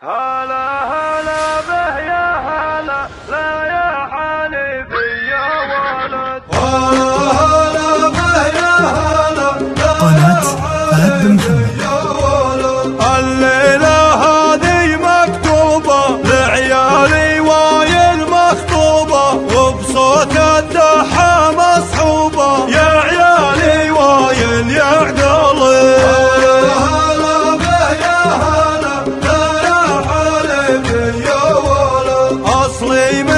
Hello. Amen.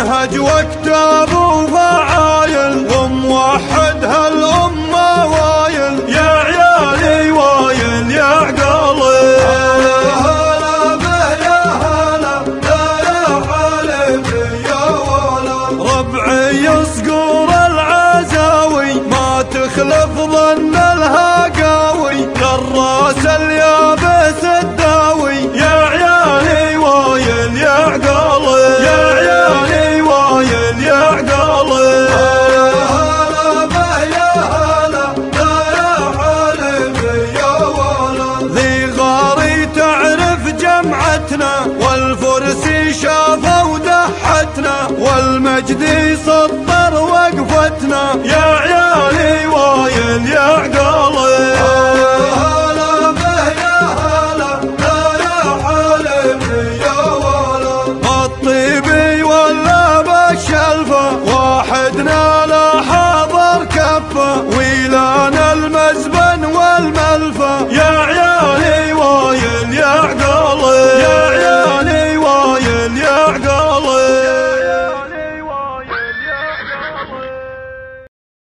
منهج وكتاب وفعايل أم واحد هالأمة وايل. يا عيالي وايل يا عقالي. هلا يا هلا. يا حليبي يا ولا ربعي يصقر العزاوي. ما تخلف ظن مجدي صبر وقفتنا. يا عيالي وايل يا عقالي هلا به يا هلا يا يا ولا. بالشلفة واحدنا لا حاضر كفة. والملفة.